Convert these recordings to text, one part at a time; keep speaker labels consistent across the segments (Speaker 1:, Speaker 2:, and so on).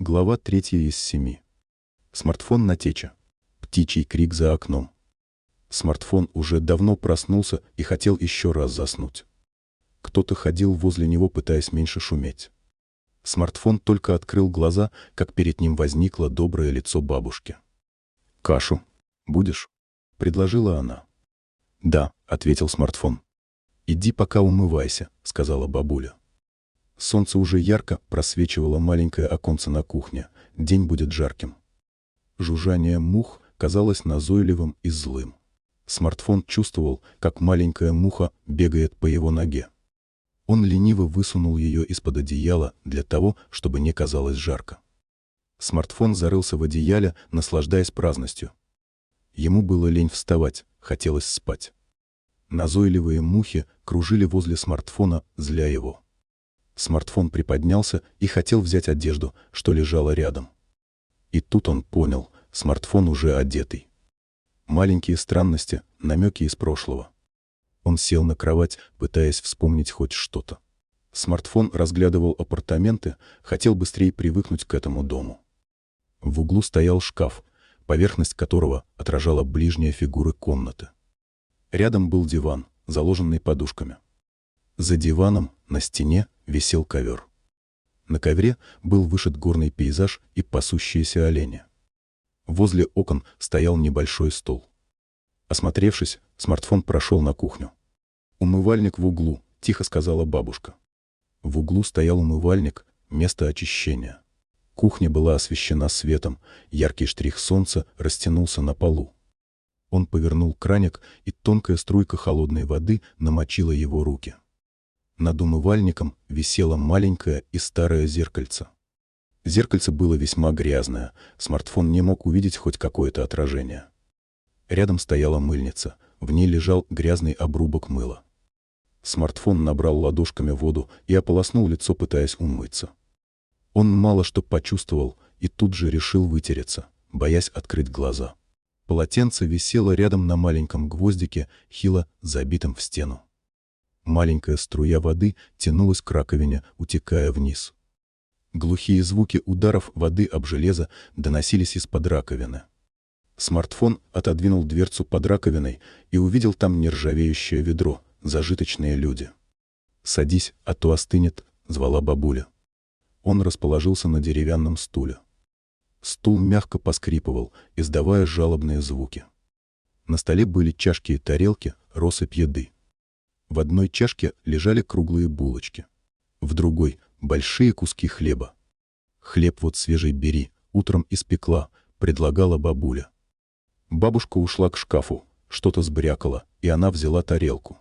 Speaker 1: Глава третья из семи. Смартфон на тече. Птичий крик за окном. Смартфон уже давно проснулся и хотел еще раз заснуть. Кто-то ходил возле него, пытаясь меньше шуметь. Смартфон только открыл глаза, как перед ним возникло доброе лицо бабушки. «Кашу будешь?» — предложила она. «Да», — ответил смартфон. «Иди пока умывайся», — сказала бабуля. Солнце уже ярко просвечивало маленькое оконце на кухне. День будет жарким. Жужжание мух казалось назойливым и злым. Смартфон чувствовал, как маленькая муха бегает по его ноге. Он лениво высунул ее из-под одеяла для того, чтобы не казалось жарко. Смартфон зарылся в одеяле, наслаждаясь праздностью. Ему было лень вставать, хотелось спать. Назойливые мухи кружили возле смартфона, зля его. Смартфон приподнялся и хотел взять одежду, что лежала рядом. И тут он понял, смартфон уже одетый. Маленькие странности, намеки из прошлого. Он сел на кровать, пытаясь вспомнить хоть что-то. Смартфон разглядывал апартаменты, хотел быстрее привыкнуть к этому дому. В углу стоял шкаф, поверхность которого отражала ближние фигуры комнаты. Рядом был диван, заложенный подушками. За диваном, на стене, висел ковер. На ковре был вышит горный пейзаж и пасущиеся олени. Возле окон стоял небольшой стол. Осмотревшись, смартфон прошел на кухню. «Умывальник в углу», — тихо сказала бабушка. В углу стоял умывальник, место очищения. Кухня была освещена светом, яркий штрих солнца растянулся на полу. Он повернул краник, и тонкая струйка холодной воды намочила его руки. Над умывальником висело маленькое и старое зеркальце. Зеркальце было весьма грязное, смартфон не мог увидеть хоть какое-то отражение. Рядом стояла мыльница, в ней лежал грязный обрубок мыла. Смартфон набрал ладошками воду и ополоснул лицо, пытаясь умыться. Он мало что почувствовал и тут же решил вытереться, боясь открыть глаза. Полотенце висело рядом на маленьком гвоздике, хило забитом в стену. Маленькая струя воды тянулась к раковине, утекая вниз. Глухие звуки ударов воды об железо доносились из-под раковины. Смартфон отодвинул дверцу под раковиной и увидел там нержавеющее ведро, зажиточные люди. «Садись, а то остынет», — звала бабуля. Он расположился на деревянном стуле. Стул мягко поскрипывал, издавая жалобные звуки. На столе были чашки и тарелки, россыпь еды. В одной чашке лежали круглые булочки. В другой — большие куски хлеба. «Хлеб вот свежий бери, утром испекла», — предлагала бабуля. Бабушка ушла к шкафу, что-то сбрякало, и она взяла тарелку.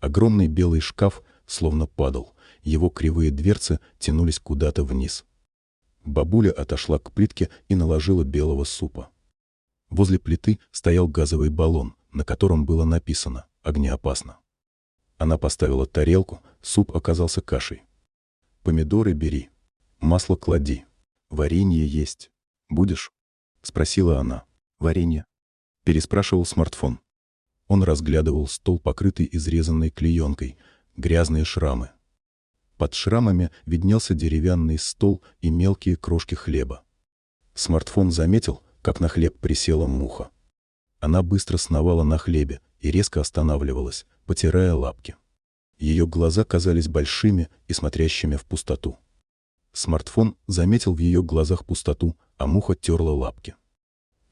Speaker 1: Огромный белый шкаф словно падал, его кривые дверцы тянулись куда-то вниз. Бабуля отошла к плитке и наложила белого супа. Возле плиты стоял газовый баллон, на котором было написано «Огнеопасно». Она поставила тарелку, суп оказался кашей. «Помидоры бери, масло клади, варенье есть. Будешь?» — спросила она. «Варенье?» — переспрашивал смартфон. Он разглядывал стол, покрытый изрезанной клеенкой, грязные шрамы. Под шрамами виднелся деревянный стол и мелкие крошки хлеба. Смартфон заметил, как на хлеб присела муха. Она быстро сновала на хлебе и резко останавливалась, потирая лапки. Ее глаза казались большими и смотрящими в пустоту. Смартфон заметил в ее глазах пустоту, а муха терла лапки.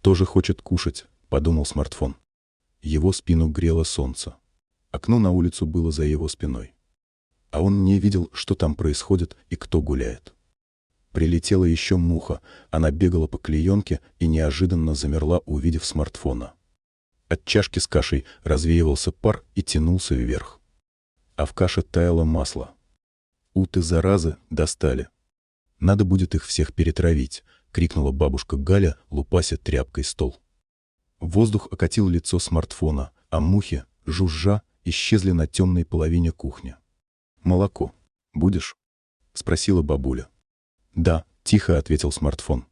Speaker 1: «Тоже хочет кушать», — подумал смартфон. Его спину грело солнце. Окно на улицу было за его спиной. А он не видел, что там происходит и кто гуляет. Прилетела еще муха, она бегала по клеенке и неожиданно замерла, увидев смартфона. От чашки с кашей развеивался пар и тянулся вверх. А в каше таяло масло. Уты заразы достали. Надо будет их всех перетравить, крикнула бабушка Галя, лупася тряпкой стол. Воздух окатил лицо смартфона, а мухи, жужжа, исчезли на темной половине кухни. «Молоко. Будешь?» — спросила бабуля. «Да», — тихо ответил смартфон.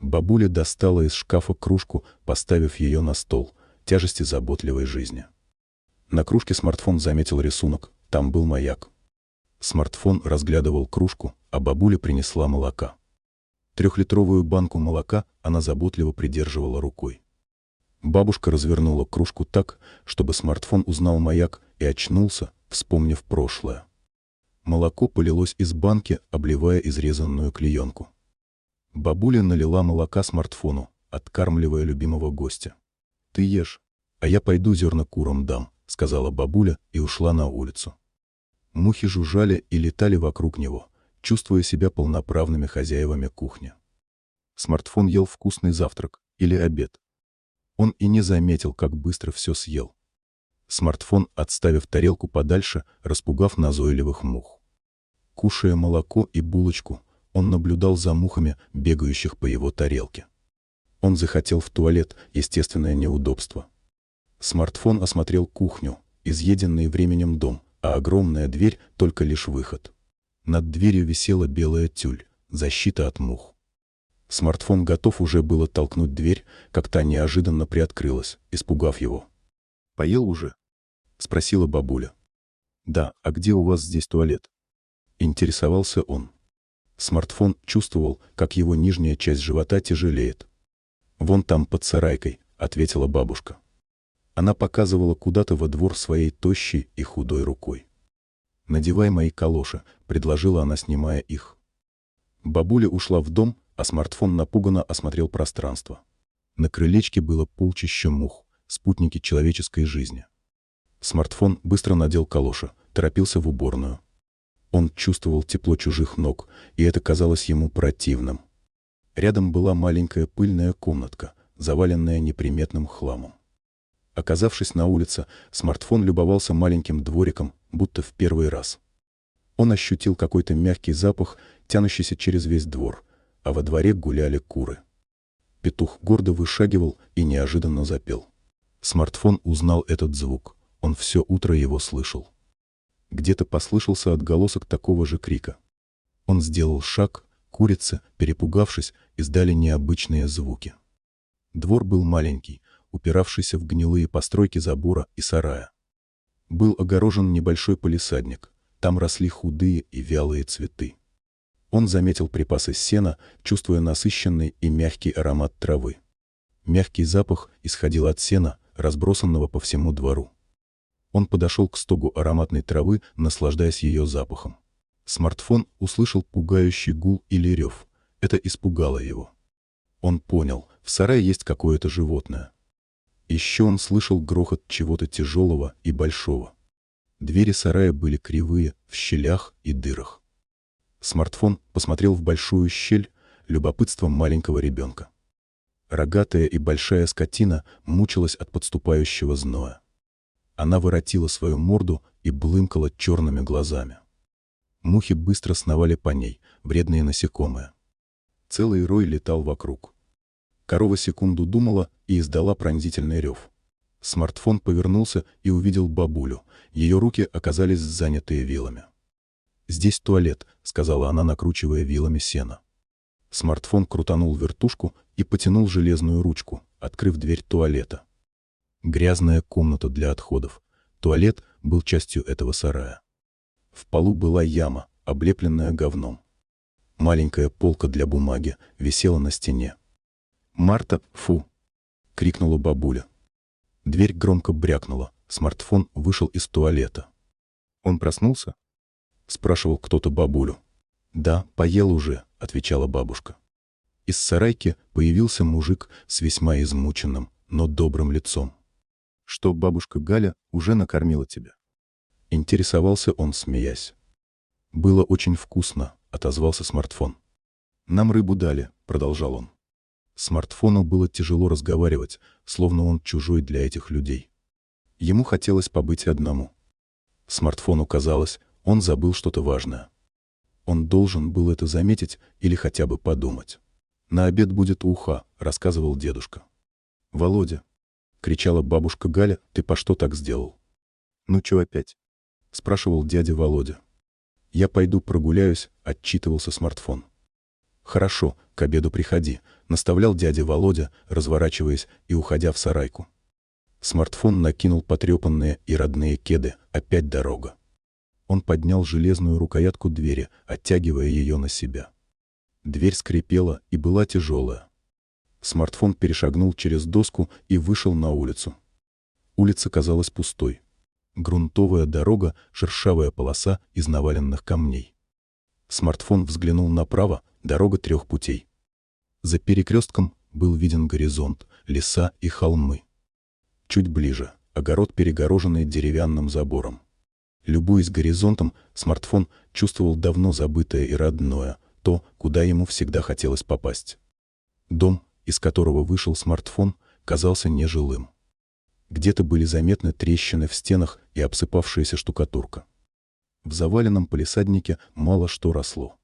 Speaker 1: Бабуля достала из шкафа кружку, поставив ее на стол, тяжести заботливой жизни. На кружке смартфон заметил рисунок, там был маяк. Смартфон разглядывал кружку, а бабуля принесла молока. Трехлитровую банку молока она заботливо придерживала рукой. Бабушка развернула кружку так, чтобы смартфон узнал маяк и очнулся, вспомнив прошлое. Молоко полилось из банки, обливая изрезанную клеенку. Бабуля налила молока смартфону, откармливая любимого гостя. «Ты ешь, а я пойду зерна курам дам», — сказала бабуля и ушла на улицу. Мухи жужжали и летали вокруг него, чувствуя себя полноправными хозяевами кухни. Смартфон ел вкусный завтрак или обед. Он и не заметил, как быстро все съел. Смартфон, отставив тарелку подальше, распугав назойливых мух. Кушая молоко и булочку, он наблюдал за мухами, бегающих по его тарелке. Он захотел в туалет, естественное неудобство. Смартфон осмотрел кухню, изъеденный временем дом, а огромная дверь — только лишь выход. Над дверью висела белая тюль, защита от мух. Смартфон готов уже было толкнуть дверь, как та неожиданно приоткрылась, испугав его. «Поел уже?» — спросила бабуля. «Да, а где у вас здесь туалет?» Интересовался он. Смартфон чувствовал, как его нижняя часть живота тяжелеет. «Вон там под сарайкой», — ответила бабушка. Она показывала куда-то во двор своей тощей и худой рукой. «Надевай мои калоши», — предложила она, снимая их. Бабуля ушла в дом, а смартфон напуганно осмотрел пространство. На крылечке было полчища мух, спутники человеческой жизни. Смартфон быстро надел калоши, торопился в уборную. Он чувствовал тепло чужих ног, и это казалось ему противным. Рядом была маленькая пыльная комнатка, заваленная неприметным хламом. Оказавшись на улице, смартфон любовался маленьким двориком, будто в первый раз. Он ощутил какой-то мягкий запах, тянущийся через весь двор, а во дворе гуляли куры. Петух гордо вышагивал и неожиданно запел. Смартфон узнал этот звук. Он все утро его слышал. Где-то послышался отголосок такого же крика. Он сделал шаг, курицы, перепугавшись, издали необычные звуки. Двор был маленький, упиравшийся в гнилые постройки забора и сарая. Был огорожен небольшой полисадник. Там росли худые и вялые цветы. Он заметил припасы сена, чувствуя насыщенный и мягкий аромат травы. Мягкий запах исходил от сена, разбросанного по всему двору. Он подошел к стогу ароматной травы, наслаждаясь ее запахом. Смартфон услышал пугающий гул или рев. Это испугало его. Он понял, в сарае есть какое-то животное. Еще он слышал грохот чего-то тяжелого и большого. Двери сарая были кривые, в щелях и дырах. Смартфон посмотрел в большую щель любопытством маленького ребенка. Рогатая и большая скотина мучилась от подступающего зноя. Она воротила свою морду и блымкала черными глазами. Мухи быстро сновали по ней, вредные насекомые. Целый рой летал вокруг. Корова секунду думала и издала пронзительный рев. Смартфон повернулся и увидел бабулю. Ее руки оказались занятые вилами. «Здесь туалет», — сказала она, накручивая вилами сено. Смартфон крутанул вертушку и потянул железную ручку, открыв дверь туалета. Грязная комната для отходов. Туалет был частью этого сарая. В полу была яма, облепленная говном. Маленькая полка для бумаги висела на стене. «Марта, фу!» — крикнула бабуля. Дверь громко брякнула. Смартфон вышел из туалета. «Он проснулся?» — спрашивал кто-то бабулю. «Да, поел уже», — отвечала бабушка. Из сарайки появился мужик с весьма измученным, но добрым лицом что бабушка Галя уже накормила тебя. Интересовался он, смеясь. «Было очень вкусно», — отозвался смартфон. «Нам рыбу дали», — продолжал он. Смартфону было тяжело разговаривать, словно он чужой для этих людей. Ему хотелось побыть одному. Смартфону казалось, он забыл что-то важное. Он должен был это заметить или хотя бы подумать. «На обед будет уха», — рассказывал дедушка. «Володя, — кричала бабушка Галя, — ты по что так сделал? «Ну чё опять?» — спрашивал дядя Володя. «Я пойду прогуляюсь», — отчитывался смартфон. «Хорошо, к обеду приходи», — наставлял дядя Володя, разворачиваясь и уходя в сарайку. Смартфон накинул потрепанные и родные кеды, опять дорога. Он поднял железную рукоятку двери, оттягивая ее на себя. Дверь скрипела и была тяжелая. Смартфон перешагнул через доску и вышел на улицу. Улица казалась пустой. Грунтовая дорога, шершавая полоса из наваленных камней. Смартфон взглянул направо, дорога трех путей. За перекрестком был виден горизонт, леса и холмы. Чуть ближе — огород, перегороженный деревянным забором. Любуясь горизонтом, смартфон чувствовал давно забытое и родное, то, куда ему всегда хотелось попасть. Дом, из которого вышел смартфон, казался нежилым. Где-то были заметны трещины в стенах и обсыпавшаяся штукатурка. В заваленном полисаднике мало что росло.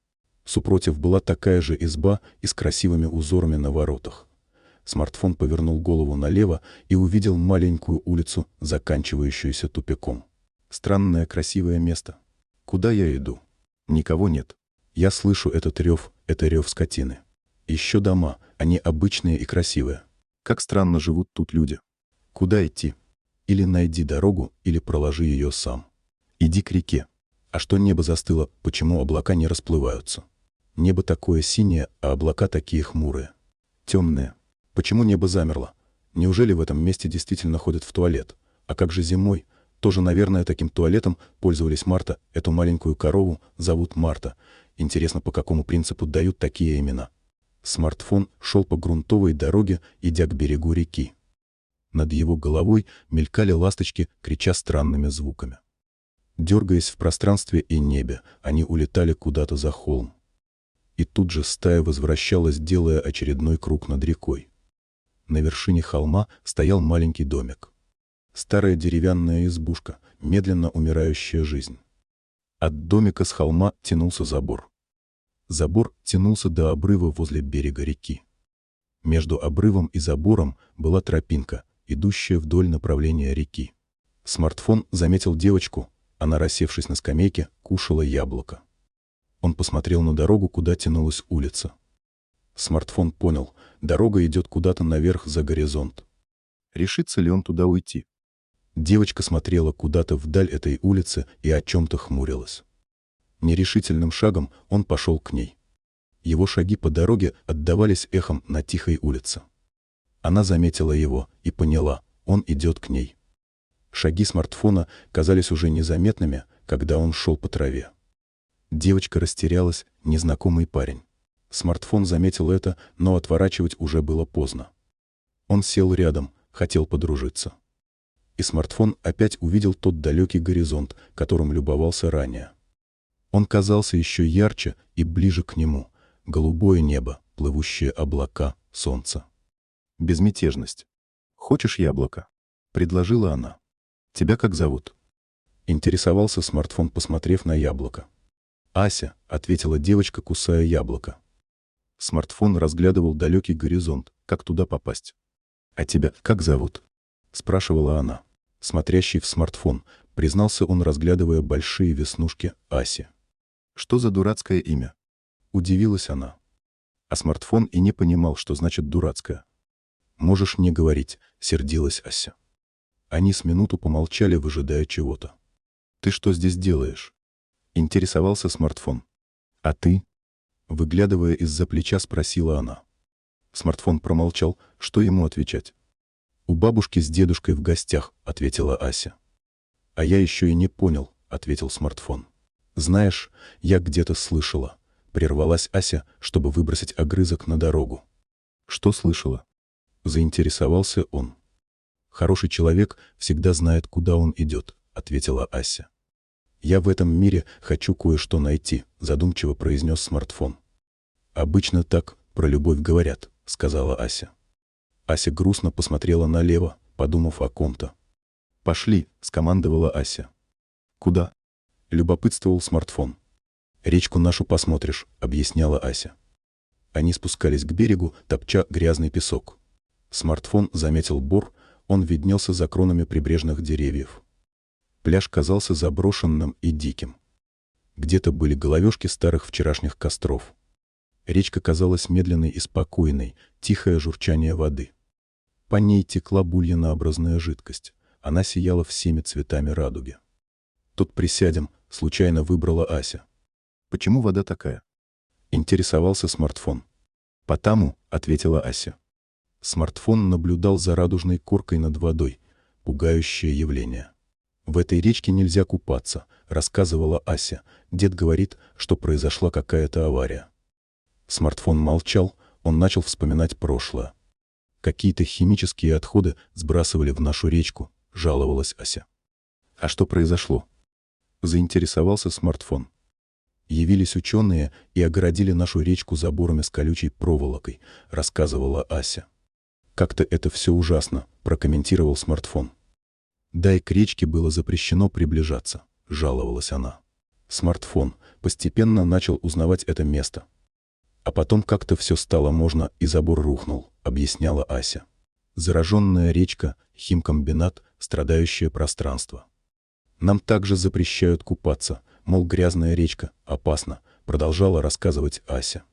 Speaker 1: Супротив была такая же изба и с красивыми узорами на воротах. Смартфон повернул голову налево и увидел маленькую улицу, заканчивающуюся тупиком. Странное красивое место. Куда я иду? Никого нет. Я слышу этот рев, это рев скотины. Еще дома, они обычные и красивые. Как странно живут тут люди. Куда идти? Или найди дорогу, или проложи ее сам. Иди к реке. А что небо застыло, почему облака не расплываются? Небо такое синее, а облака такие хмурые. Темные. Почему небо замерло? Неужели в этом месте действительно ходят в туалет? А как же зимой? Тоже, наверное, таким туалетом пользовались Марта. Эту маленькую корову зовут Марта. Интересно, по какому принципу дают такие имена? Смартфон шел по грунтовой дороге, идя к берегу реки. Над его головой мелькали ласточки, крича странными звуками. Дергаясь в пространстве и небе, они улетали куда-то за холм. И тут же стая возвращалась, делая очередной круг над рекой. На вершине холма стоял маленький домик. Старая деревянная избушка, медленно умирающая жизнь. От домика с холма тянулся забор. Забор тянулся до обрыва возле берега реки. Между обрывом и забором была тропинка, идущая вдоль направления реки. Смартфон заметил девочку, она, рассевшись на скамейке, кушала яблоко. Он посмотрел на дорогу, куда тянулась улица. Смартфон понял, дорога идет куда-то наверх за горизонт. Решится ли он туда уйти? Девочка смотрела куда-то вдаль этой улицы и о чем-то хмурилась. Нерешительным шагом он пошел к ней. Его шаги по дороге отдавались эхом на тихой улице. Она заметила его и поняла, он идет к ней. Шаги смартфона казались уже незаметными, когда он шел по траве. Девочка растерялась, незнакомый парень. Смартфон заметил это, но отворачивать уже было поздно. Он сел рядом, хотел подружиться. И смартфон опять увидел тот далекий горизонт, которым любовался ранее. Он казался еще ярче и ближе к нему. Голубое небо, плывущие облака, солнце. Безмятежность. «Хочешь яблоко?» — предложила она. «Тебя как зовут?» Интересовался смартфон, посмотрев на яблоко. «Ася», — ответила девочка, кусая яблоко. Смартфон разглядывал далекий горизонт, как туда попасть. «А тебя как зовут?» — спрашивала она. Смотрящий в смартфон, признался он, разглядывая большие веснушки Аси. «Что за дурацкое имя?» Удивилась она. А смартфон и не понимал, что значит «дурацкое». «Можешь не говорить», — сердилась Ася. Они с минуту помолчали, выжидая чего-то. «Ты что здесь делаешь?» Интересовался смартфон. «А ты?» Выглядывая из-за плеча, спросила она. Смартфон промолчал, что ему отвечать. «У бабушки с дедушкой в гостях», — ответила Ася. «А я еще и не понял», — ответил смартфон. «Знаешь, я где-то слышала». Прервалась Ася, чтобы выбросить огрызок на дорогу. «Что слышала?» Заинтересовался он. «Хороший человек всегда знает, куда он идет», — ответила Ася. «Я в этом мире хочу кое-что найти», — задумчиво произнес смартфон. «Обычно так про любовь говорят», — сказала Ася. Ася грустно посмотрела налево, подумав о ком-то. «Пошли», — скомандовала Ася. «Куда?» — любопытствовал смартфон. «Речку нашу посмотришь», — объясняла Ася. Они спускались к берегу, топча грязный песок. Смартфон заметил бор, он виднелся за кронами прибрежных деревьев. Пляж казался заброшенным и диким. Где-то были головешки старых вчерашних костров. Речка казалась медленной и спокойной, тихое журчание воды. По ней текла бульянообразная жидкость. Она сияла всеми цветами радуги. «Тут присядем», — случайно выбрала Ася. «Почему вода такая?» Интересовался смартфон. «Потому», — ответила Ася. Смартфон наблюдал за радужной коркой над водой. Пугающее явление. «В этой речке нельзя купаться», — рассказывала Ася. Дед говорит, что произошла какая-то авария. Смартфон молчал, он начал вспоминать прошлое. Какие-то химические отходы сбрасывали в нашу речку, жаловалась Ася. А что произошло? Заинтересовался смартфон. Явились ученые и огородили нашу речку заборами с колючей проволокой, рассказывала Ася. Как-то это все ужасно, прокомментировал смартфон. Да и к речке было запрещено приближаться, жаловалась она. Смартфон постепенно начал узнавать это место. А потом как-то все стало можно, и забор рухнул, объясняла Ася. Зараженная речка, химкомбинат, страдающее пространство. Нам также запрещают купаться, мол, грязная речка, опасно, продолжала рассказывать Ася.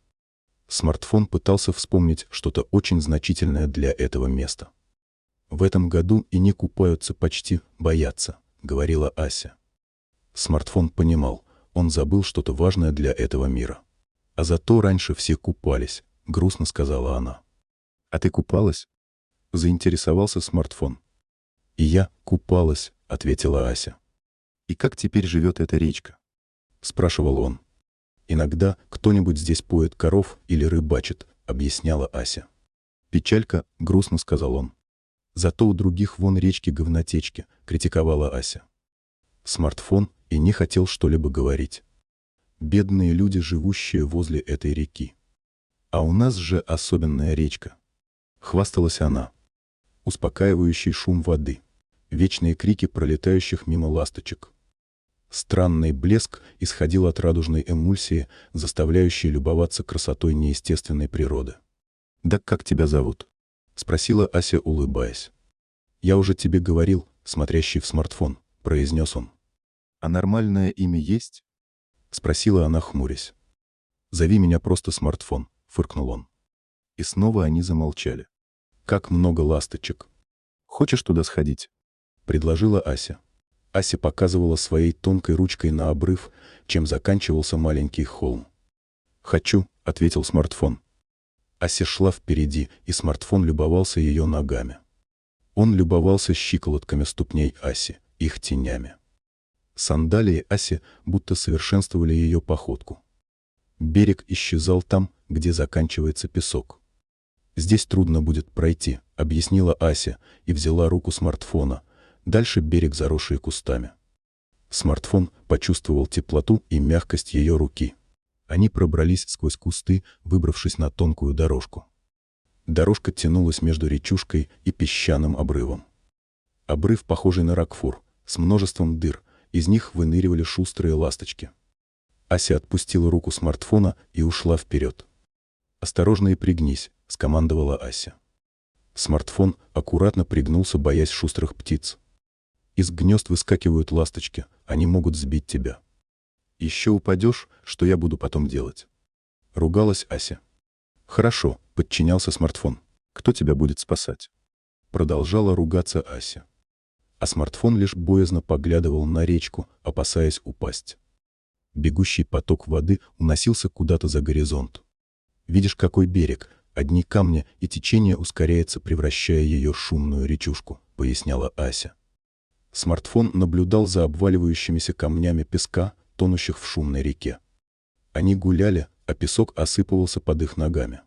Speaker 1: Смартфон пытался вспомнить что-то очень значительное для этого места. В этом году и не купаются почти, боятся, говорила Ася. Смартфон понимал, он забыл что-то важное для этого мира. А зато раньше все купались, грустно сказала она. А ты купалась? Заинтересовался смартфон. И я купалась, ответила Ася. И как теперь живет эта речка? спрашивал он. Иногда кто-нибудь здесь поет коров или рыбачит, объясняла Ася. Печалька, грустно сказал он. Зато у других вон речки говнотечки, критиковала Ася. Смартфон и не хотел что-либо говорить. Бедные люди, живущие возле этой реки. А у нас же особенная речка. Хвасталась она. Успокаивающий шум воды. Вечные крики пролетающих мимо ласточек. Странный блеск исходил от радужной эмульсии, заставляющей любоваться красотой неестественной природы. «Да как тебя зовут?» — спросила Ася, улыбаясь. «Я уже тебе говорил, смотрящий в смартфон», — произнес он. «А нормальное имя есть?» — спросила она, хмурясь. «Зови меня просто смартфон», — фыркнул он. И снова они замолчали. «Как много ласточек!» «Хочешь туда сходить?» — предложила Ася. Ася показывала своей тонкой ручкой на обрыв, чем заканчивался маленький холм. «Хочу», — ответил смартфон. Ася шла впереди, и смартфон любовался ее ногами. Он любовался щиколотками ступней Аси, их тенями. Сандалии Аси будто совершенствовали ее походку. Берег исчезал там, где заканчивается песок. «Здесь трудно будет пройти», — объяснила Ася и взяла руку смартфона — Дальше берег, заросший кустами. Смартфон почувствовал теплоту и мягкость ее руки. Они пробрались сквозь кусты, выбравшись на тонкую дорожку. Дорожка тянулась между речушкой и песчаным обрывом. Обрыв, похожий на ракфур, с множеством дыр, из них выныривали шустрые ласточки. Ася отпустила руку смартфона и ушла вперед. «Осторожно и пригнись», — скомандовала Ася. Смартфон аккуратно пригнулся, боясь шустрых птиц. Из гнезд выскакивают ласточки, они могут сбить тебя. Еще упадешь, что я буду потом делать? Ругалась Ася. Хорошо, подчинялся смартфон. Кто тебя будет спасать? Продолжала ругаться Ася. А смартфон лишь боязно поглядывал на речку, опасаясь упасть. Бегущий поток воды уносился куда-то за горизонт. Видишь, какой берег, одни камни, и течение ускоряется, превращая ее шумную речушку, поясняла Ася. Смартфон наблюдал за обваливающимися камнями песка, тонущих в шумной реке. Они гуляли, а песок осыпывался под их ногами.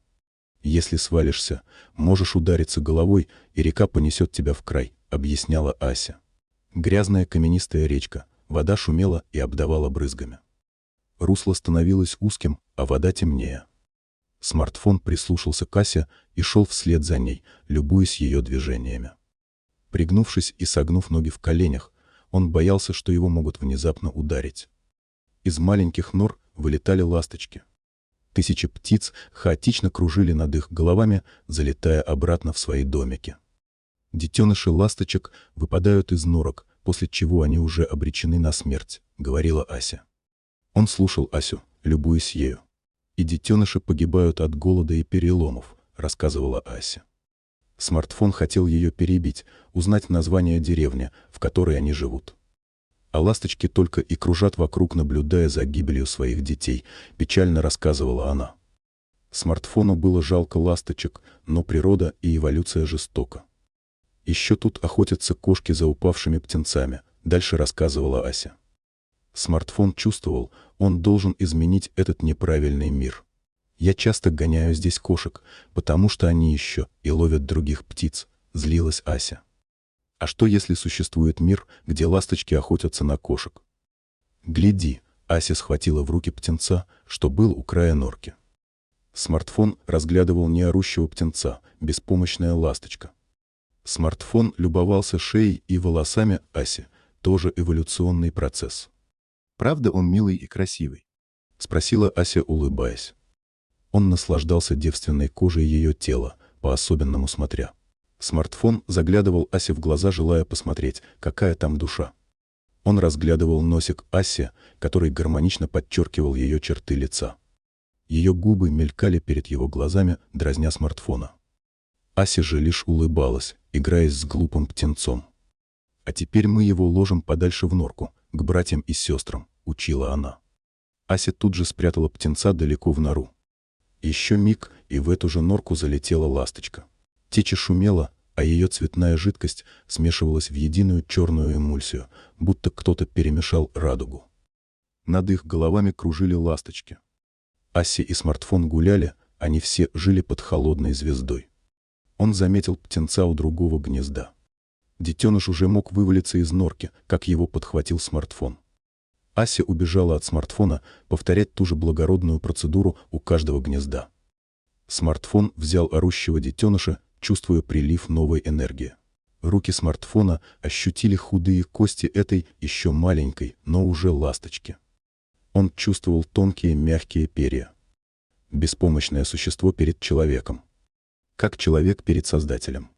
Speaker 1: «Если свалишься, можешь удариться головой, и река понесет тебя в край», — объясняла Ася. Грязная каменистая речка, вода шумела и обдавала брызгами. Русло становилось узким, а вода темнее. Смартфон прислушался к Асе и шел вслед за ней, любуясь ее движениями. Пригнувшись и согнув ноги в коленях, он боялся, что его могут внезапно ударить. Из маленьких нор вылетали ласточки. Тысячи птиц хаотично кружили над их головами, залетая обратно в свои домики. Детеныши ласточек выпадают из норок, после чего они уже обречены на смерть, говорила Ася. Он слушал Асю, любуясь ею. И детеныши погибают от голода и переломов, рассказывала Ася. Смартфон хотел ее перебить, узнать название деревни, в которой они живут. а ласточки только и кружат вокруг, наблюдая за гибелью своих детей, печально рассказывала она. Смартфону было жалко ласточек, но природа и эволюция жестока. Еще тут охотятся кошки за упавшими птенцами, дальше рассказывала Ася. Смартфон чувствовал, он должен изменить этот неправильный мир. Я часто гоняю здесь кошек, потому что они еще и ловят других птиц, злилась Ася. А что если существует мир, где ласточки охотятся на кошек? Гляди, Ася схватила в руки птенца, что был у края норки. Смартфон разглядывал не орущего птенца, беспомощная ласточка. Смартфон любовался шеей и волосами Аси, тоже эволюционный процесс. «Правда он милый и красивый?» — спросила Ася, улыбаясь. Он наслаждался девственной кожей ее тела, по-особенному смотря. Смартфон заглядывал Асе в глаза, желая посмотреть, какая там душа. Он разглядывал носик Аси, который гармонично подчеркивал ее черты лица. Ее губы мелькали перед его глазами, дразня смартфона. Ася же лишь улыбалась, играясь с глупым птенцом. «А теперь мы его ложим подальше в норку, к братьям и сестрам», — учила она. Ася тут же спрятала птенца далеко в нору. Еще миг, и в эту же норку залетела ласточка. Теча шумела, а ее цветная жидкость смешивалась в единую черную эмульсию, будто кто-то перемешал радугу. Над их головами кружили ласточки. Асси и смартфон гуляли, они все жили под холодной звездой. Он заметил птенца у другого гнезда. Детеныш уже мог вывалиться из норки, как его подхватил смартфон. Ася убежала от смартфона повторять ту же благородную процедуру у каждого гнезда. Смартфон взял орущего детеныша, чувствуя прилив новой энергии. Руки смартфона ощутили худые кости этой еще маленькой, но уже ласточки. Он чувствовал тонкие мягкие перья. Беспомощное существо перед человеком. Как человек перед Создателем.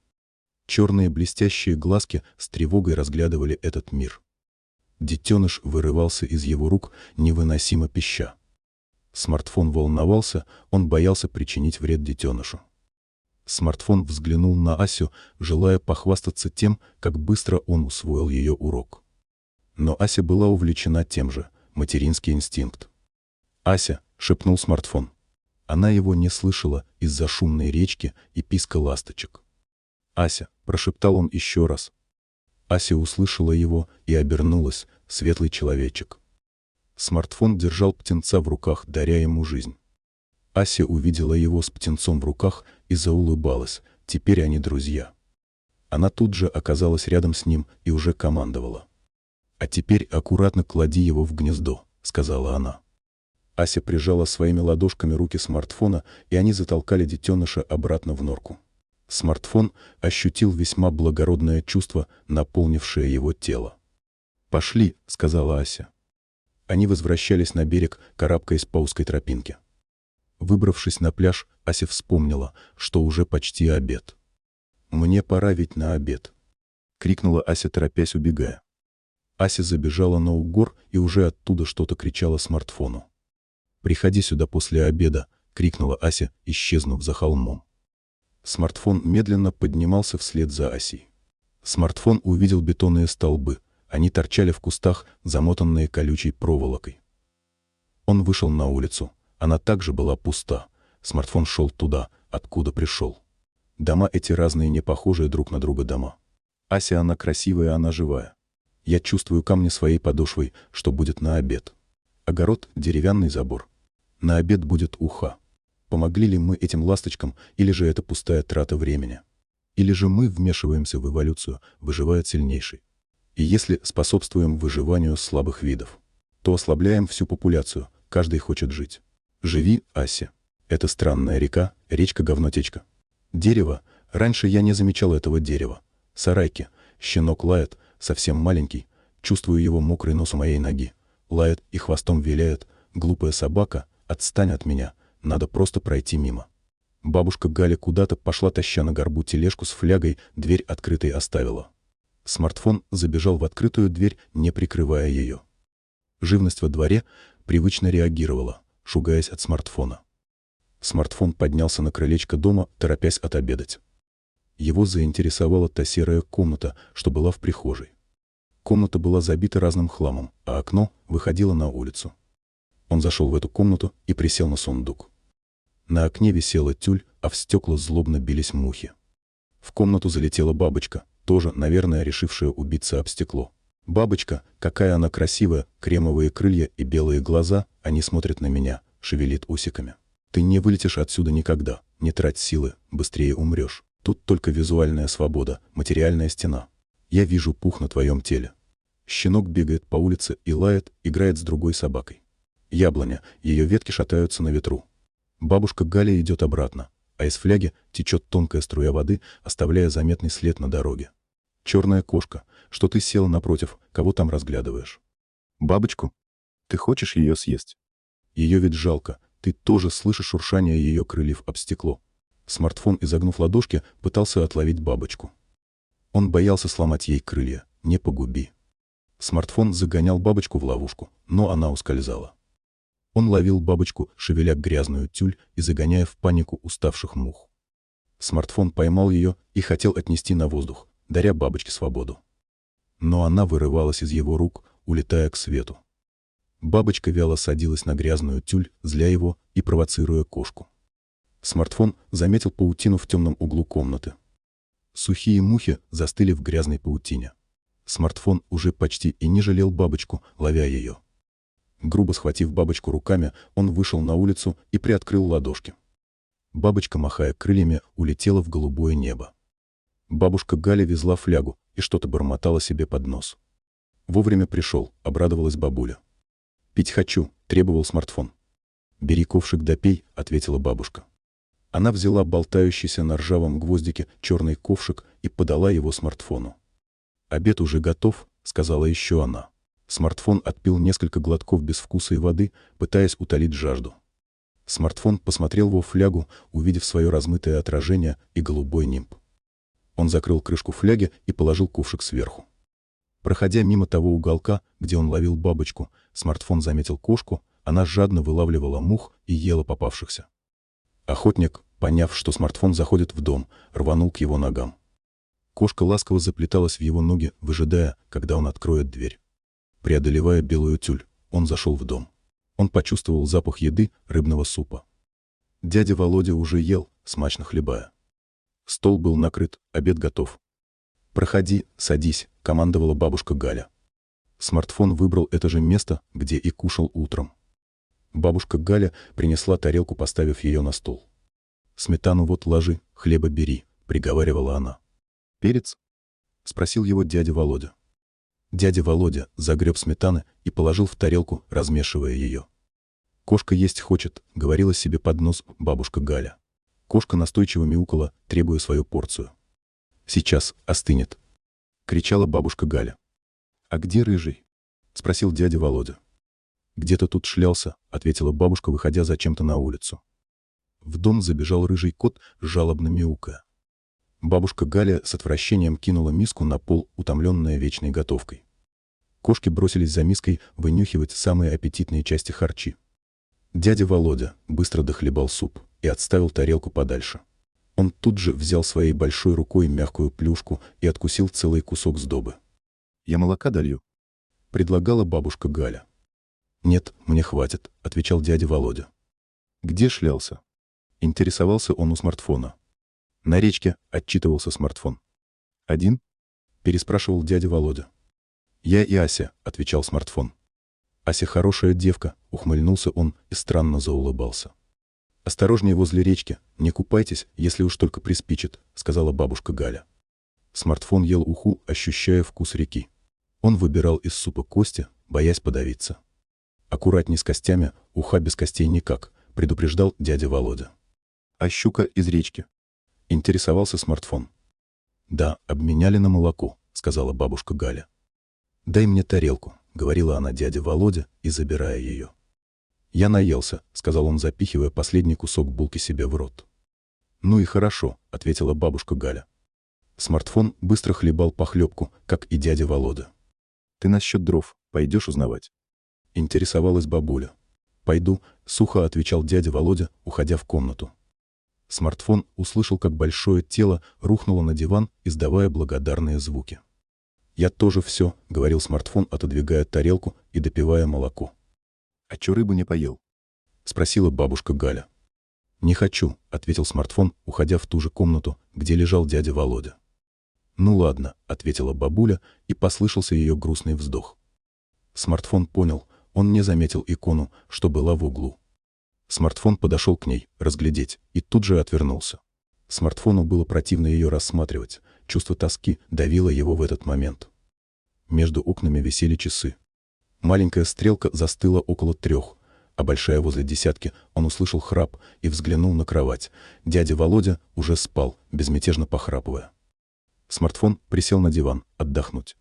Speaker 1: Черные блестящие глазки с тревогой разглядывали этот мир. Детеныш вырывался из его рук, невыносимо пища. Смартфон волновался, он боялся причинить вред детенышу. Смартфон взглянул на Асю, желая похвастаться тем, как быстро он усвоил ее урок. Но Ася была увлечена тем же — материнский инстинкт. «Ася!» — шепнул смартфон. Она его не слышала из-за шумной речки и писка ласточек. «Ася!» — прошептал он еще раз, Ася услышала его и обернулась, светлый человечек. Смартфон держал птенца в руках, даря ему жизнь. Ася увидела его с птенцом в руках и заулыбалась. Теперь они друзья. Она тут же оказалась рядом с ним и уже командовала. «А теперь аккуратно клади его в гнездо», — сказала она. Ася прижала своими ладошками руки смартфона, и они затолкали детеныша обратно в норку. Смартфон ощутил весьма благородное чувство, наполнившее его тело. «Пошли», — сказала Ася. Они возвращались на берег, карабкаясь по узкой тропинке. Выбравшись на пляж, Ася вспомнила, что уже почти обед. «Мне пора ведь на обед», — крикнула Ася, торопясь убегая. Ася забежала на угор и уже оттуда что-то кричала смартфону. «Приходи сюда после обеда», — крикнула Ася, исчезнув за холмом. Смартфон медленно поднимался вслед за осей. Смартфон увидел бетонные столбы. Они торчали в кустах, замотанные колючей проволокой. Он вышел на улицу. Она также была пуста. Смартфон шел туда, откуда пришел. Дома эти разные, не похожие друг на друга дома. Ася, она красивая, она живая. Я чувствую камни своей подошвой, что будет на обед. Огород — деревянный забор. На обед будет уха. Помогли ли мы этим ласточкам, или же это пустая трата времени? Или же мы вмешиваемся в эволюцию, выживает сильнейший? И если способствуем выживанию слабых видов, то ослабляем всю популяцию, каждый хочет жить. Живи, Ася. Это странная река, речка-говнотечка. Дерево. Раньше я не замечал этого дерева. Сарайки. Щенок лает, совсем маленький. Чувствую его мокрый нос у моей ноги. Лает и хвостом виляет. Глупая собака, отстань от меня. Надо просто пройти мимо. Бабушка Галя куда-то пошла, таща на горбу тележку с флягой, дверь открытой оставила. Смартфон забежал в открытую дверь, не прикрывая ее. Живность во дворе привычно реагировала, шугаясь от смартфона. Смартфон поднялся на крылечко дома, торопясь отобедать. Его заинтересовала та серая комната, что была в прихожей. Комната была забита разным хламом, а окно выходило на улицу. Он зашел в эту комнату и присел на сундук. На окне висела тюль, а в стекла злобно бились мухи. В комнату залетела бабочка, тоже, наверное, решившая убиться об стекло. Бабочка, какая она красивая, кремовые крылья и белые глаза, они смотрят на меня, шевелит усиками. Ты не вылетишь отсюда никогда, не трать силы, быстрее умрешь. Тут только визуальная свобода, материальная стена. Я вижу пух на твоем теле. Щенок бегает по улице и лает, играет с другой собакой. Яблоня, ее ветки шатаются на ветру. Бабушка Галя идет обратно, а из фляги течет тонкая струя воды, оставляя заметный след на дороге. Черная кошка, что ты села напротив, кого там разглядываешь? Бабочку? Ты хочешь ее съесть? Ее ведь жалко, ты тоже слышишь шуршание ее крыльев об стекло. Смартфон, изогнув ладошки, пытался отловить бабочку. Он боялся сломать ей крылья. Не погуби. Смартфон загонял бабочку в ловушку, но она ускользала. Он ловил бабочку, шевеля грязную тюль и загоняя в панику уставших мух. Смартфон поймал ее и хотел отнести на воздух, даря бабочке свободу. Но она вырывалась из его рук, улетая к свету. Бабочка вяло садилась на грязную тюль, зля его и провоцируя кошку. Смартфон заметил паутину в темном углу комнаты. Сухие мухи застыли в грязной паутине. Смартфон уже почти и не жалел бабочку, ловя ее. Грубо схватив бабочку руками, он вышел на улицу и приоткрыл ладошки. Бабочка, махая крыльями, улетела в голубое небо. Бабушка Галя везла флягу и что-то бормотала себе под нос. Вовремя пришел, обрадовалась бабуля. «Пить хочу», — требовал смартфон. «Бери ковшик да пей», — ответила бабушка. Она взяла болтающийся на ржавом гвоздике черный ковшик и подала его смартфону. «Обед уже готов», — сказала еще она. Смартфон отпил несколько глотков безвкусной воды, пытаясь утолить жажду. Смартфон посмотрел во флягу, увидев свое размытое отражение и голубой нимб. Он закрыл крышку фляги и положил ковшик сверху. Проходя мимо того уголка, где он ловил бабочку, смартфон заметил кошку, она жадно вылавливала мух и ела попавшихся. Охотник, поняв, что смартфон заходит в дом, рванул к его ногам. Кошка ласково заплеталась в его ноги, выжидая, когда он откроет дверь. Преодолевая белую тюль, он зашел в дом. Он почувствовал запах еды, рыбного супа. Дядя Володя уже ел, смачно хлебая. Стол был накрыт, обед готов. «Проходи, садись», — командовала бабушка Галя. Смартфон выбрал это же место, где и кушал утром. Бабушка Галя принесла тарелку, поставив ее на стол. «Сметану вот ложи, хлеба бери», — приговаривала она. «Перец?» — спросил его дядя Володя. Дядя Володя загреб сметаны и положил в тарелку, размешивая ее. «Кошка есть хочет», — говорила себе под нос бабушка Галя. Кошка настойчиво мяукала, требуя свою порцию. «Сейчас остынет», — кричала бабушка Галя. «А где рыжий?» — спросил дядя Володя. «Где-то тут шлялся», — ответила бабушка, выходя зачем-то на улицу. В дом забежал рыжий кот, жалобно мяукая. Бабушка Галя с отвращением кинула миску на пол, утомленная вечной готовкой. Кошки бросились за миской вынюхивать самые аппетитные части харчи. Дядя Володя быстро дохлебал суп и отставил тарелку подальше. Он тут же взял своей большой рукой мягкую плюшку и откусил целый кусок сдобы. «Я молока долью», — предлагала бабушка Галя. «Нет, мне хватит», — отвечал дядя Володя. «Где шлялся?» Интересовался он у смартфона. «На речке», — отчитывался смартфон. «Один?» — переспрашивал дядя Володя. «Я и Ася», — отвечал смартфон. «Ася хорошая девка», — ухмыльнулся он и странно заулыбался. «Осторожнее возле речки, не купайтесь, если уж только приспичит», — сказала бабушка Галя. Смартфон ел уху, ощущая вкус реки. Он выбирал из супа кости, боясь подавиться. Аккуратней с костями, уха без костей никак, предупреждал дядя Володя. А щука из речки? Интересовался смартфон. Да, обменяли на молоко, сказала бабушка Галя. Дай мне тарелку, говорила она дяде Володя и забирая ее. Я наелся, сказал он, запихивая последний кусок булки себе в рот. Ну и хорошо, ответила бабушка Галя. Смартфон быстро хлебал похлебку, как и дядя Володя. Ты насчет дров пойдешь узнавать? Интересовалась бабуля. «Пойду», — сухо отвечал дядя Володя, уходя в комнату. Смартфон услышал, как большое тело рухнуло на диван, издавая благодарные звуки. «Я тоже все», — говорил смартфон, отодвигая тарелку и допивая молоко.
Speaker 2: «А чё рыбу не поел?»
Speaker 1: — спросила бабушка Галя. «Не хочу», — ответил смартфон, уходя в ту же комнату, где лежал дядя Володя. «Ну ладно», — ответила бабуля, и послышался ее грустный вздох. Смартфон понял, он не заметил икону, что была в углу. Смартфон подошел к ней, разглядеть, и тут же отвернулся. Смартфону было противно ее рассматривать, чувство тоски давило его в этот момент. Между окнами висели часы. Маленькая стрелка застыла около трех, а большая возле десятки, он услышал храп и взглянул на кровать. Дядя Володя уже спал, безмятежно похрапывая. Смартфон присел на диван, отдохнуть.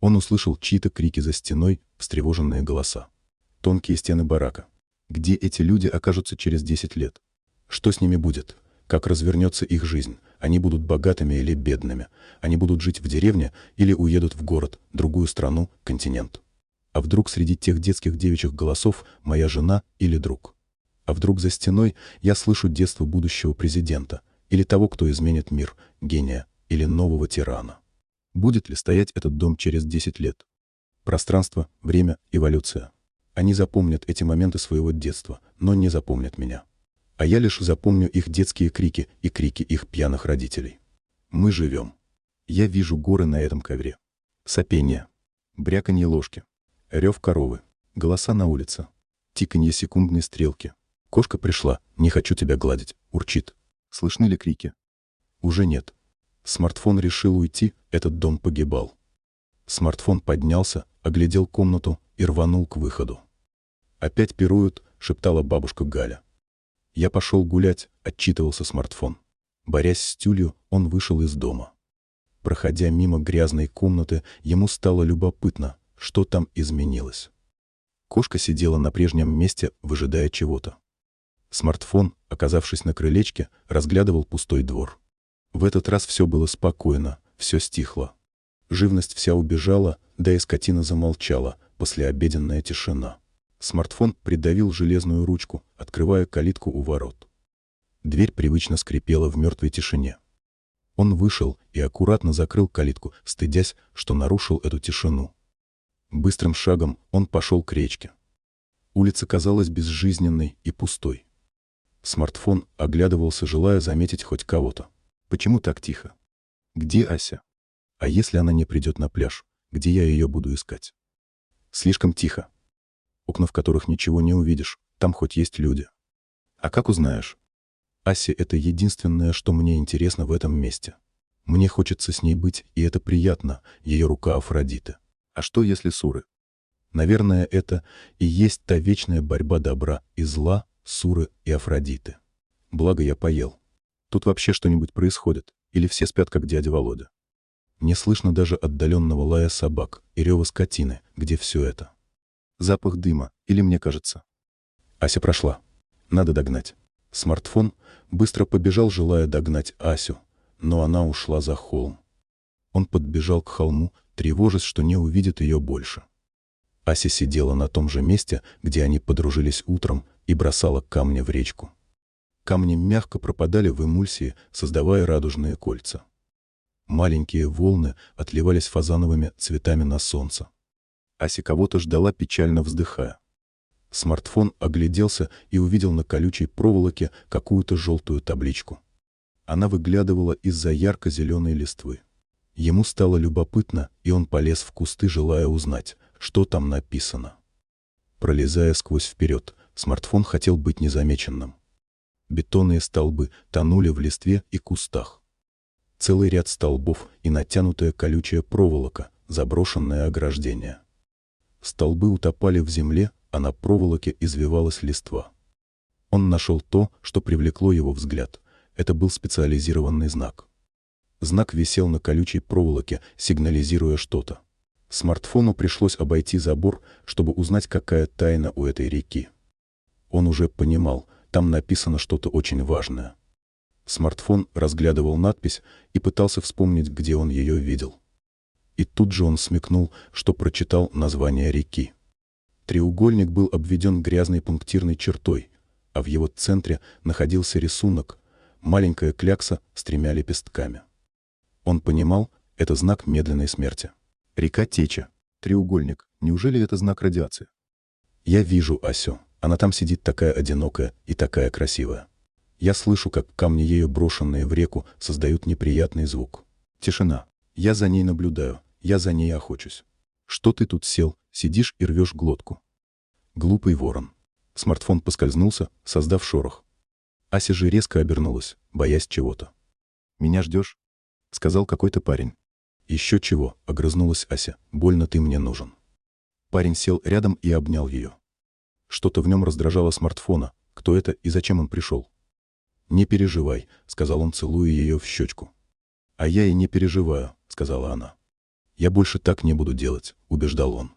Speaker 1: Он услышал чьи-то крики за стеной, встревоженные голоса. Тонкие стены барака. Где эти люди окажутся через 10 лет? Что с ними будет? Как развернется их жизнь? Они будут богатыми или бедными? Они будут жить в деревне или уедут в город, другую страну, континент? А вдруг среди тех детских девичьих голосов моя жена или друг? А вдруг за стеной я слышу детство будущего президента или того, кто изменит мир, гения, или нового тирана. Будет ли стоять этот дом через 10 лет? Пространство, время, эволюция. Они запомнят эти моменты своего детства, но не запомнят меня. А я лишь запомню их детские крики и крики их пьяных родителей. Мы живем. Я вижу горы на этом ковре. Сопение. Бряканье ложки. Рев коровы. Голоса на улице. Тиканье секундной стрелки. Кошка пришла, не хочу тебя гладить, урчит. Слышны ли крики? Уже нет. Смартфон решил уйти, этот дом погибал. Смартфон поднялся, оглядел комнату и рванул к выходу. «Опять пируют», — шептала бабушка Галя. Я пошел гулять, отчитывался смартфон. Борясь с тюлью, он вышел из дома. Проходя мимо грязной комнаты, ему стало любопытно, что там изменилось. Кошка сидела на прежнем месте, выжидая чего-то. Смартфон, оказавшись на крылечке, разглядывал пустой двор. В этот раз все было спокойно, все стихло. Живность вся убежала, да и скотина замолчала, послеобеденная тишина. Смартфон придавил железную ручку, открывая калитку у ворот. Дверь привычно скрипела в мертвой тишине. Он вышел и аккуратно закрыл калитку, стыдясь, что нарушил эту тишину. Быстрым шагом он пошел к речке. Улица казалась безжизненной и пустой. Смартфон оглядывался, желая заметить хоть кого-то. Почему так тихо? Где Ася? А если она не придет на пляж, где я ее буду искать? Слишком тихо. Окна, в которых ничего не увидишь, там хоть есть люди. А как узнаешь? Ася — это единственное, что мне интересно в этом месте. Мне хочется с ней быть, и это приятно, ее рука Афродиты. А что, если Суры? Наверное, это и есть та вечная борьба добра и зла, Суры и Афродиты. Благо я поел. Тут вообще что-нибудь происходит? Или все спят, как дядя Володя? Не слышно даже отдаленного лая собак и рева скотины, где все это. Запах дыма, или мне кажется. Ася прошла. Надо догнать. Смартфон быстро побежал, желая догнать Асю, но она ушла за холм. Он подбежал к холму, тревожась, что не увидит ее больше. Ася сидела на том же месте, где они подружились утром, и бросала камни в речку. Камни мягко пропадали в эмульсии, создавая радужные кольца. Маленькие волны отливались фазановыми цветами на солнце. Ася кого-то ждала, печально вздыхая. Смартфон огляделся и увидел на колючей проволоке какую-то желтую табличку. Она выглядывала из-за ярко-зеленой листвы. Ему стало любопытно, и он полез в кусты, желая узнать, что там написано. Пролезая сквозь вперед, смартфон хотел быть незамеченным. Бетонные столбы тонули в листве и кустах. Целый ряд столбов и натянутая колючая проволока, заброшенное ограждение. Столбы утопали в земле, а на проволоке извивалась листва. Он нашел то, что привлекло его взгляд. Это был специализированный знак. Знак висел на колючей проволоке, сигнализируя что-то. Смартфону пришлось обойти забор, чтобы узнать, какая тайна у этой реки. Он уже понимал, там написано что-то очень важное. Смартфон разглядывал надпись и пытался вспомнить, где он ее видел. И тут же он смекнул, что прочитал название реки. Треугольник был обведен грязной пунктирной чертой, а в его центре находился рисунок — маленькая клякса с тремя лепестками. Он понимал, это знак медленной смерти.
Speaker 2: Река Теча. Треугольник. Неужели это знак радиации?
Speaker 1: Я вижу Асю. Она там сидит такая одинокая и такая красивая. Я слышу, как камни ее, брошенные в реку, создают неприятный звук. Тишина. Я за ней наблюдаю, я за ней охочусь. Что ты тут сел, сидишь и рвешь глотку? Глупый ворон. Смартфон поскользнулся, создав шорох. Ася же резко обернулась, боясь чего-то.
Speaker 2: «Меня ждешь?» — сказал какой-то парень.
Speaker 1: «Еще чего?» — огрызнулась Ася. «Больно ты мне нужен». Парень сел рядом и обнял ее. Что-то в нем раздражало смартфона. Кто это и зачем он пришел? «Не переживай», — сказал он, целуя ее в щечку. «А я и не переживаю», — сказала она. «Я больше так не буду делать», — убеждал он.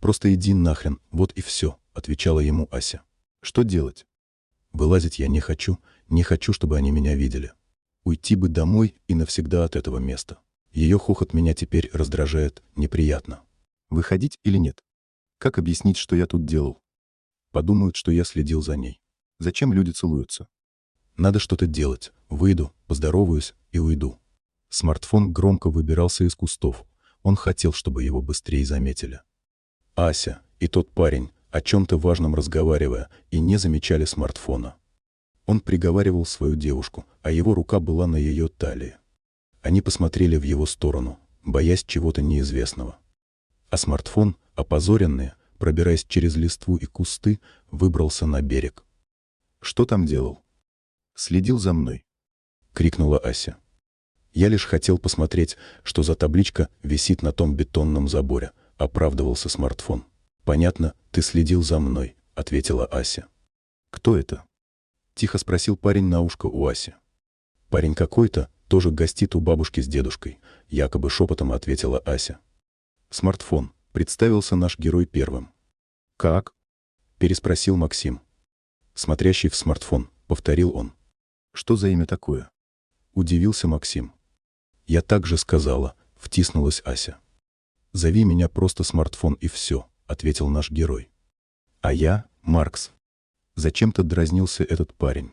Speaker 1: «Просто иди нахрен, вот и все», — отвечала ему Ася. «Что делать?» «Вылазить я не хочу, не хочу, чтобы они меня видели. Уйти бы домой и навсегда от этого места. Ее хохот меня теперь раздражает, неприятно.
Speaker 2: Выходить или нет? Как объяснить, что я тут делал?
Speaker 1: Подумают, что я следил за ней.
Speaker 2: Зачем люди целуются?
Speaker 1: Надо что-то делать. Выйду, поздороваюсь и уйду. Смартфон громко выбирался из кустов. Он хотел, чтобы его быстрее заметили. Ася и тот парень, о чем-то важном разговаривая, и не замечали смартфона. Он приговаривал свою девушку, а его рука была на ее талии. Они посмотрели в его сторону, боясь чего-то неизвестного. А смартфон, опозоренный, пробираясь через листву и кусты, выбрался на берег.
Speaker 2: «Что там делал?» «Следил за мной», —
Speaker 1: крикнула Ася. «Я лишь хотел посмотреть, что за табличка висит на том бетонном заборе», — оправдывался смартфон. «Понятно, ты следил за мной», — ответила Ася.
Speaker 2: «Кто это?»
Speaker 1: — тихо спросил парень на ушко у Аси. «Парень какой-то, тоже гостит у бабушки с дедушкой», — якобы шепотом ответила Ася. «Смартфон», — представился наш герой первым.
Speaker 2: «Как?»
Speaker 1: — переспросил Максим. Смотрящий в смартфон, повторил он.
Speaker 2: «Что за имя такое?»
Speaker 1: — удивился Максим. «Я так же сказала», — втиснулась Ася. «Зови меня просто смартфон и все», — ответил наш герой. «А я — Маркс». Зачем-то дразнился этот парень.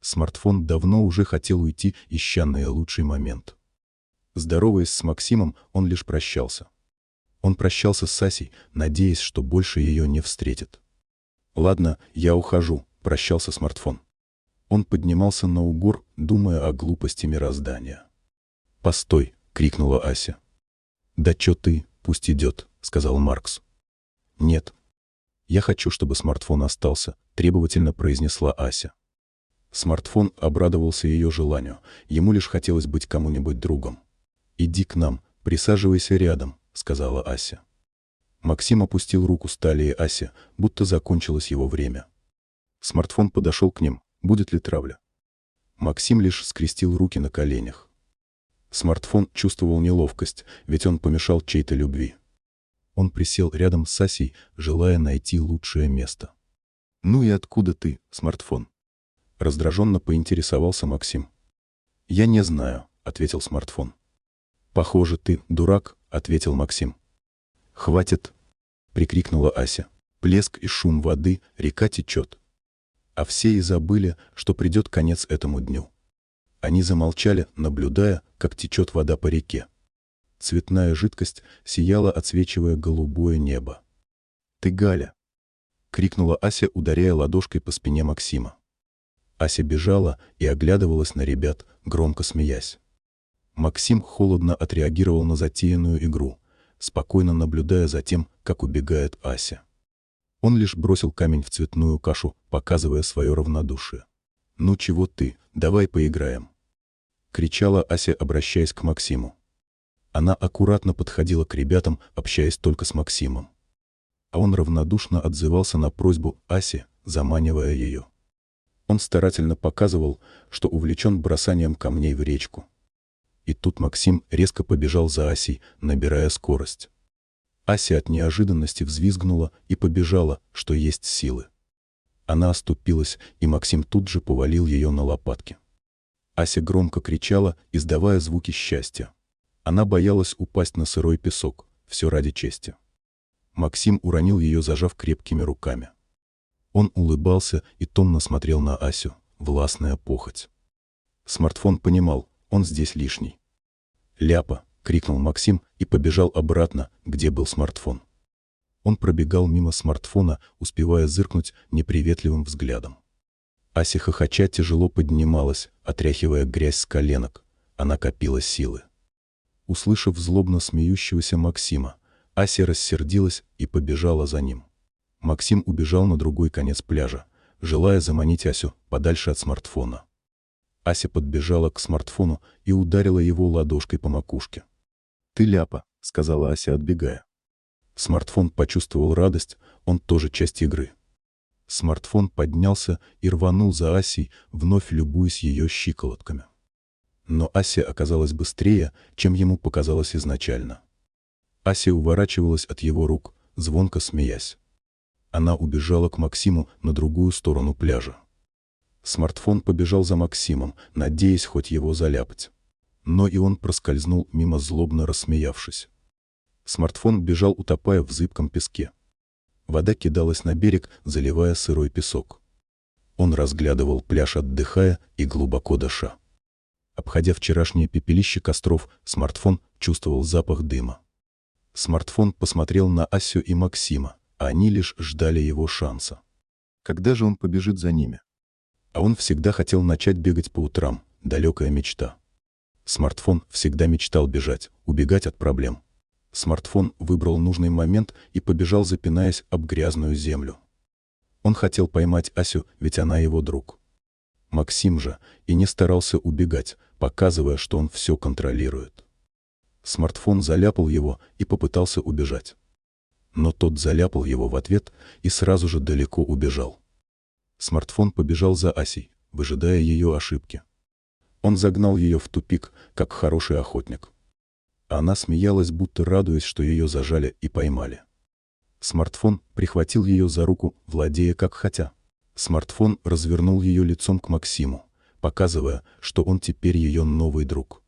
Speaker 1: Смартфон давно уже хотел уйти, ища наилучший момент. Здороваясь с Максимом, он лишь прощался. Он прощался с Асей, надеясь, что больше ее не встретит. «Ладно, я ухожу», — прощался смартфон. Он поднимался на угор, думая о глупости мироздания. «Постой!» — крикнула Ася. «Да чё ты, пусть идет», — сказал Маркс. «Нет. Я хочу, чтобы смартфон остался», — требовательно произнесла Ася. Смартфон обрадовался ее желанию, ему лишь хотелось быть кому-нибудь другом. «Иди к нам, присаживайся рядом», — сказала Ася. Максим опустил руку с талии Аси, будто закончилось его время. Смартфон подошел к ним, будет ли травля. Максим лишь скрестил руки на коленях. Смартфон чувствовал неловкость, ведь он помешал чьей-то любви. Он присел рядом с Асей, желая найти лучшее место. «Ну и откуда ты, смартфон?» Раздраженно поинтересовался Максим. «Я не знаю», — ответил смартфон. «Похоже, ты дурак», — ответил Максим. «Хватит!» — прикрикнула Ася. Плеск и шум воды, река течет. А все и забыли, что придет конец этому дню. Они замолчали, наблюдая, как течет вода по реке. Цветная жидкость сияла, отсвечивая голубое небо. «Ты Галя!» — крикнула Ася, ударяя ладошкой по спине Максима. Ася бежала и оглядывалась на ребят, громко смеясь. Максим холодно отреагировал на затеянную игру, спокойно наблюдая за тем, как убегает Ася. Он лишь бросил камень в цветную кашу, показывая свое равнодушие. «Ну чего ты, давай поиграем!» Кричала Ася, обращаясь к Максиму. Она аккуратно подходила к ребятам, общаясь только с Максимом. А он равнодушно отзывался на просьбу Аси, заманивая ее. Он старательно показывал, что увлечен бросанием камней в речку. И тут Максим резко побежал за Асей, набирая скорость. Ася от неожиданности взвизгнула и побежала, что есть силы. Она оступилась, и Максим тут же повалил ее на лопатки. Ася громко кричала, издавая звуки счастья. Она боялась упасть на сырой песок, все ради чести. Максим уронил ее, зажав крепкими руками. Он улыбался и томно смотрел на Асю, властная похоть. Смартфон понимал, он здесь лишний. «Ляпа», — крикнул Максим и побежал обратно, где был смартфон. Он пробегал мимо смартфона, успевая зыркнуть неприветливым взглядом. Ася хохоча тяжело поднималась, отряхивая грязь с коленок. Она копила силы. Услышав злобно смеющегося Максима, Ася рассердилась и побежала за ним. Максим убежал на другой конец пляжа, желая заманить Асю подальше от смартфона. Ася подбежала к смартфону и ударила его ладошкой по макушке.
Speaker 2: «Ты ляпа», — сказала Ася, отбегая.
Speaker 1: Смартфон почувствовал радость, он тоже часть игры. Смартфон поднялся и рванул за Асей, вновь любуясь ее щиколотками. Но Ася оказалась быстрее, чем ему показалось изначально. Ася уворачивалась от его рук, звонко смеясь. Она убежала к Максиму на другую сторону пляжа. Смартфон побежал за Максимом, надеясь хоть его заляпать. Но и он проскользнул мимо злобно рассмеявшись. Смартфон бежал, утопая в зыбком песке. Вода кидалась на берег, заливая сырой песок. Он разглядывал пляж, отдыхая и глубоко дыша. Обходя вчерашнее пепелище костров, смартфон чувствовал запах дыма. Смартфон посмотрел на Асю и Максима, а они лишь ждали его шанса.
Speaker 2: Когда же он побежит за ними?
Speaker 1: А он всегда хотел начать бегать по утрам, далекая мечта. Смартфон всегда мечтал бежать, убегать от проблем. Смартфон выбрал нужный момент и побежал, запинаясь об грязную землю. Он хотел поймать Асю, ведь она его друг. Максим же и не старался убегать, показывая, что он все контролирует. Смартфон заляпал его и попытался убежать. Но тот заляпал его в ответ и сразу же далеко убежал. Смартфон побежал за Асей, выжидая ее ошибки. Он загнал ее в тупик, как хороший охотник. Она смеялась, будто радуясь, что ее зажали и поймали. Смартфон прихватил ее за руку, владея как хотя. Смартфон развернул ее лицом к Максиму, показывая, что он теперь ее новый друг.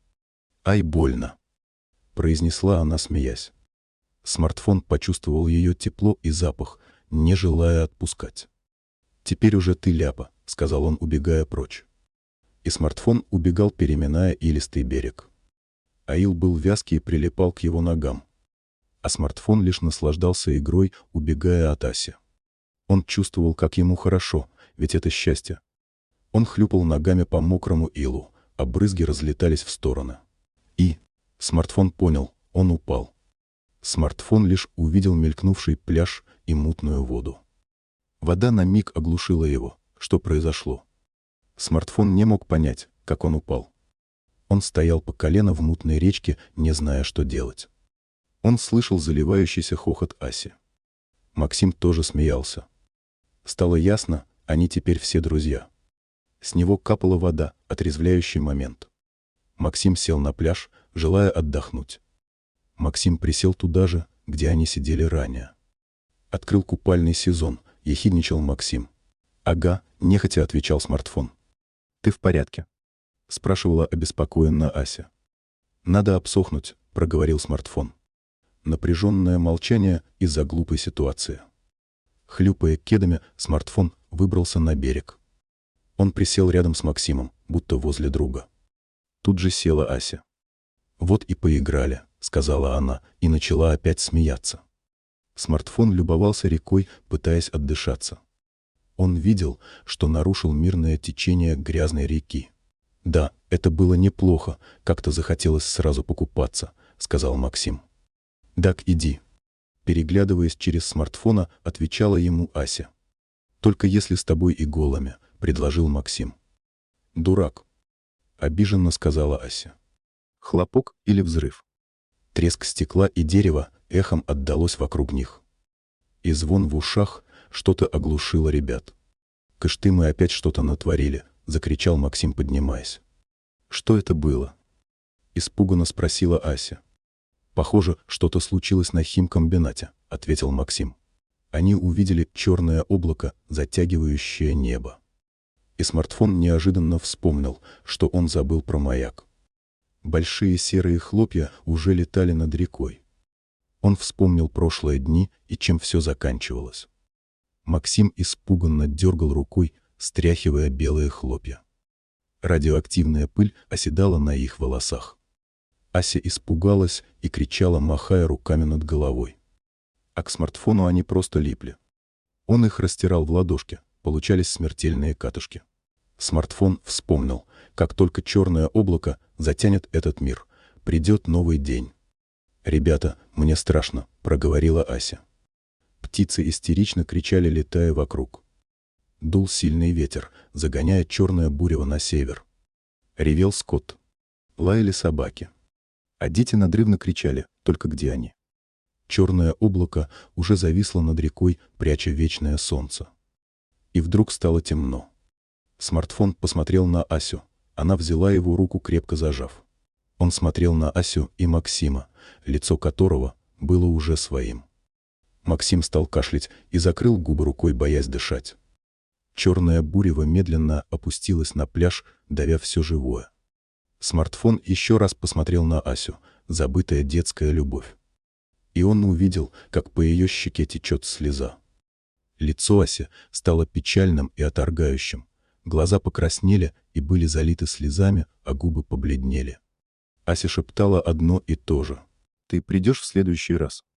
Speaker 1: «Ай, больно!» — произнесла она, смеясь. Смартфон почувствовал ее тепло и запах, не желая отпускать. «Теперь уже ты ляпа», — сказал он, убегая прочь. И смартфон убегал, переминая илистый берег. Аил был вязкий и прилипал к его ногам. А смартфон лишь наслаждался игрой, убегая от Аси. Он чувствовал, как ему хорошо, ведь это счастье. Он хлюпал ногами по мокрому илу, а брызги разлетались в стороны. И смартфон понял, он упал. Смартфон лишь увидел мелькнувший пляж и мутную воду. Вода на миг оглушила его. Что произошло? Смартфон не мог понять, как он упал. Он стоял по колено в мутной речке, не зная, что делать. Он слышал заливающийся хохот Аси. Максим тоже смеялся. Стало ясно, они теперь все друзья. С него капала вода, отрезвляющий момент. Максим сел на пляж, желая отдохнуть. Максим присел туда же, где они сидели ранее. Открыл купальный сезон, ехидничал Максим. «Ага», — нехотя отвечал смартфон.
Speaker 2: «Ты в порядке?»
Speaker 1: — спрашивала обеспокоенно Ася. «Надо обсохнуть», — проговорил смартфон. Напряженное молчание из-за глупой ситуации. Хлюпая кедами, смартфон выбрался на берег. Он присел рядом с Максимом, будто возле друга. Тут же села Ася. «Вот и поиграли», — сказала она, и начала опять смеяться. Смартфон любовался рекой, пытаясь отдышаться. Он видел, что нарушил мирное течение грязной реки. «Да, это было неплохо, как-то захотелось сразу покупаться», — сказал Максим. «Так иди». Переглядываясь через смартфона, отвечала ему Ася. «Только если с тобой и голыми», — предложил Максим. «Дурак», — обиженно сказала Ася. Хлопок или взрыв. Треск стекла и дерева эхом отдалось вокруг них. И звон в ушах что-то оглушило ребят. «Кыш мы опять что-то натворили», — закричал Максим, поднимаясь. «Что это было?» — испуганно спросила Ася. «Похоже, что-то случилось на химкомбинате», — ответил Максим. Они увидели черное облако, затягивающее небо. И смартфон неожиданно вспомнил, что он забыл про маяк. Большие серые хлопья уже летали над рекой. Он вспомнил прошлые дни и чем все заканчивалось. Максим испуганно дергал рукой, стряхивая белые хлопья. Радиоактивная пыль оседала на их волосах. Ася испугалась и кричала, махая руками над головой. А к смартфону они просто липли. Он их растирал в ладошке, получались смертельные катушки. Смартфон вспомнил, как только черное облако затянет этот мир, придет новый день. «Ребята, мне страшно», — проговорила Ася. Птицы истерично кричали, летая вокруг. Дул сильный ветер, загоняя черное бурево на север. Ревел скот. Лаяли собаки. А дети надрывно кричали, только где они? Черное облако уже зависло над рекой, пряча вечное солнце. И вдруг стало темно. Смартфон посмотрел на Асю. Она взяла его руку, крепко зажав. Он смотрел на Асю и Максима, лицо которого было уже своим. Максим стал кашлять и закрыл губы рукой, боясь дышать. Черное бурево медленно опустилось на пляж, давя все живое. Смартфон еще раз посмотрел на Асю, забытая детская любовь. И он увидел, как по ее щеке течет слеза. Лицо Аси стало печальным и оторгающим. Глаза покраснели и были залиты слезами, а губы побледнели. Ася шептала одно и то же.
Speaker 2: Ты придешь в следующий раз?